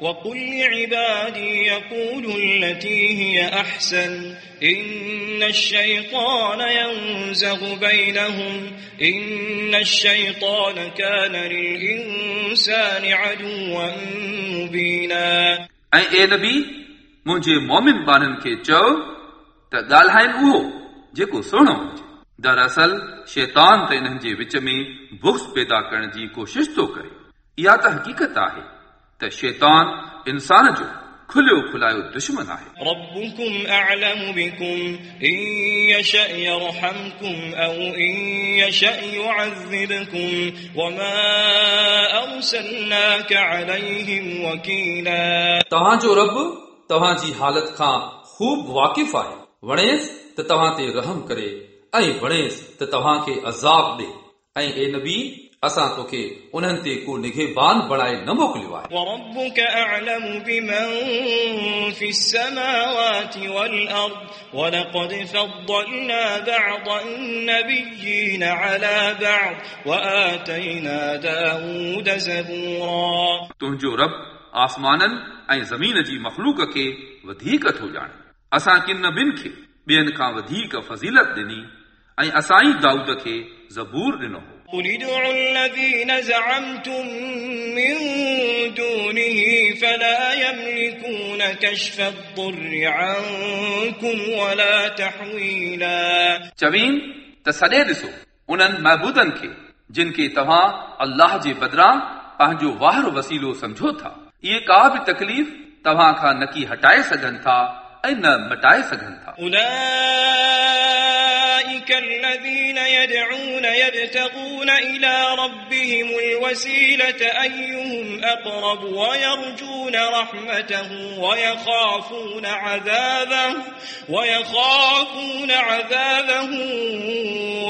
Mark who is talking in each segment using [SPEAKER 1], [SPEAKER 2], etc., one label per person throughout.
[SPEAKER 1] وقل لعبادي يقولوا التي هي أحسن إن الشيطان ينزغ بينهم إن الشيطان كان للإنسان عدوا مبينا
[SPEAKER 2] ऐं ए नबी मुंहिंजे मोमिन ॿारनि खे चओ त ॻाल्हाइनि उहो जेको सुहिणो हुजे दरअसल शैतान त इन्हनि जे विच में बुक्स पैदा करण जी कोशिश थो करे इहा त हक़ीक़त आहे त शैतान इंसान जो खुलियो खुलायो दुश्मन आहे
[SPEAKER 1] ربكم أعلم بكم إن يشأ يرحمكم أو إن يشأ يعذبكم وما أرسلناك عليهم وكيلا
[SPEAKER 3] तव्हांजो रब तव्हांजी हालत खां ख़ूब वाक़िफ़ आहे वणेसि त तव्हां ते रहम करे ऐं वणेसि त तव्हांखे अज़ाब ॾे ऐं ए नबी असां तोखे उन्हनि ते को निगहबान बणाए न मोकिलियो आहे
[SPEAKER 1] وربك أعلم بمن في السماوات والأرض ولقد فضلنا بعض النبيين على بعض وآتينا داود زبورا
[SPEAKER 2] तुंहिंजो रब आसमाननि ऐं ज़मीन जी मख़लूक खे वधीक थो ॼाणे असां किन ॿिन खे ॿियनि खां वधीक फज़ीलत ॾिनी ऐं असां ई दाऊद खे ज़बूर ॾिनो हो
[SPEAKER 1] قل ادعوا الذين زعمتم من دونه فلا يملكون كشف الضر عنكم ولا تحويلا
[SPEAKER 2] चवीन त सॾे ॾिसो उन्हनि महबूदनि खे जिन खे तव्हां अल्लाह जे बदिरां पंहिंजो वाहरो वसीलो समझो था इहे का बि तकलीफ़ तव्हां खां न की हटाए सघनि था ऐं न मटाए सघनि था
[SPEAKER 1] أولئك الذين يدعون يبتغون إلى ربهم الوسيلة أيهم أقرب ويرجون رحمته ويخافون عذابه ويخافون عذابه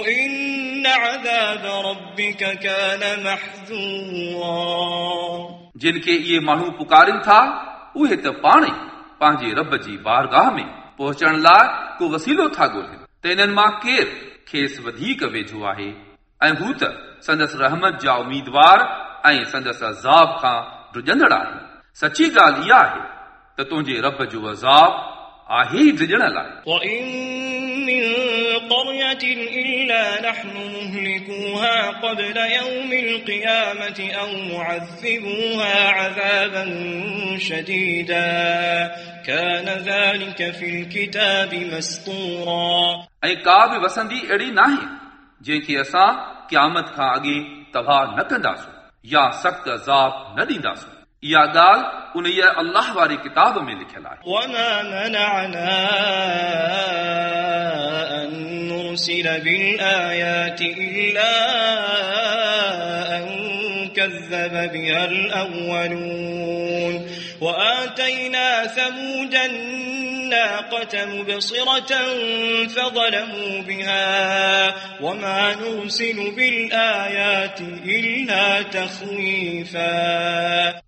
[SPEAKER 1] إن عذاب ربك كان محذورا
[SPEAKER 2] जिन खे इहे माण्हू पुकारनि था उहे त पाण ई पंहिंजे रब जी बारगाह में पहुचण लाइ को वसीलो था ॻोल्हनि त इन्हनि माँ केरु खेसि वधीक वेझो आहे। ऐं हू त संदसि रहमत जा उमीदवार ऐं संदसि अज़ाब खां डिॼंदड़ आहे। सची ॻाल्हि इहा आहे त तुंहिंजे रब जो अज़ाब आहे ई डिॼण लाइ।
[SPEAKER 1] قرية إلا نحن مهلكوها قبل يوم القيامة أو معذبوها عذابا شديدا كان ذلك في الكتاب مسطورا
[SPEAKER 2] ऐं का बि वसंदी अहिड़ी नाहे जंहिंखे असां क़यामत खां अॻे तबाह न कंदासूं या सख़्त अज़ाब न ॾींदासूं इहा ॻाल्हि उन अल्लाह वारे किताब में लिखियल आहे
[SPEAKER 1] وما منعنا أن نرسل بالآيات إلا أن كذب بها الأولون وآتينا ثمود الناقة مبصرة فظلموا بها وما نرسل بالآيات إلا تخويفا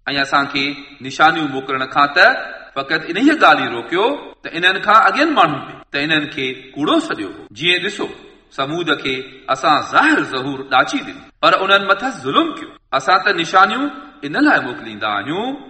[SPEAKER 2] ऐं असांखे निशानियूं मोकिलण खां त फ़क़ति इन ई ॻाल्हि ई रोकियो त इन्हनि खां अॻियनि माण्हुनि बि ته انهن کي ڪوڙو سمجهيو هو. جيئن ڏسو سمود کي اسان ظاهر ظهور ڏاچي ڏني. پر انهن مٿان ظلم ڪيو. اسان ته نشانيون ان لاءِ موڪليندا آهيون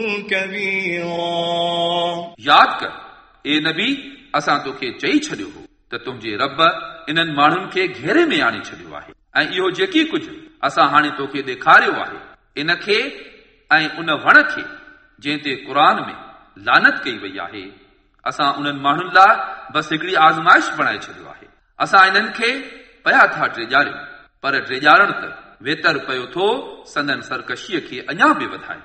[SPEAKER 2] यादि कर, ए नबी, असां तोखे चई छॾियो हो त तुंहिंजे रब इन्हनि माण्हुनि खे घेरे में आणे छॾियो आहे। ऐं इहो जेकी कुझु असां हाणे तोखे ॾेखारियो आहे, इन खे ऐं उन वण खे, जंहिं ते क़ुर में लानत कई वई आहे, असां उन्हनि माण्हुनि लाइ बसि हिकिड़ी आज़माइश बणाए छॾियो आहे। असां इन्हनि खे पिया था ड्रेजारियूं पर ड्रेजारण त वेतर पियो थो, संदन सरकशीअ खे अञा बि वधाए